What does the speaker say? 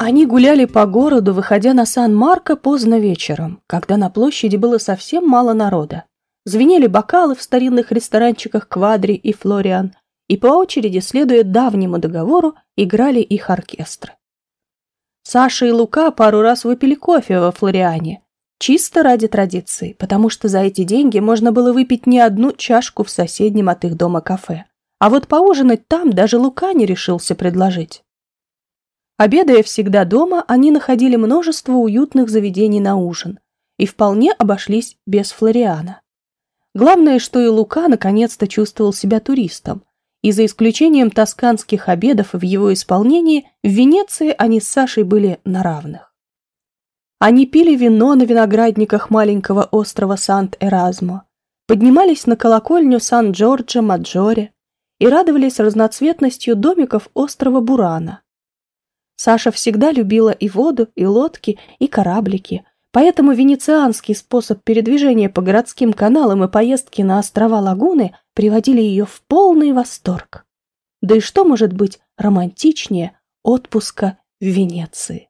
Они гуляли по городу, выходя на Сан-Марко поздно вечером, когда на площади было совсем мало народа. Звенели бокалы в старинных ресторанчиках Квадри и Флориан, и по очереди, следуя давнему договору, играли их оркестры. Саша и Лука пару раз выпили кофе во Флориане, чисто ради традиции, потому что за эти деньги можно было выпить не одну чашку в соседнем от их дома кафе. А вот поужинать там даже Лука не решился предложить. Обедая всегда дома, они находили множество уютных заведений на ужин и вполне обошлись без Флориана. Главное, что и Лука наконец-то чувствовал себя туристом, и за исключением тосканских обедов в его исполнении, в Венеции они с Сашей были на равных. Они пили вино на виноградниках маленького острова Сант-Эразмо, поднимались на колокольню Сан-Джорджо-Маджоре и радовались разноцветностью домиков острова Бурана – Саша всегда любила и воду, и лодки, и кораблики, поэтому венецианский способ передвижения по городским каналам и поездки на острова Лагуны приводили ее в полный восторг. Да и что может быть романтичнее отпуска в Венеции?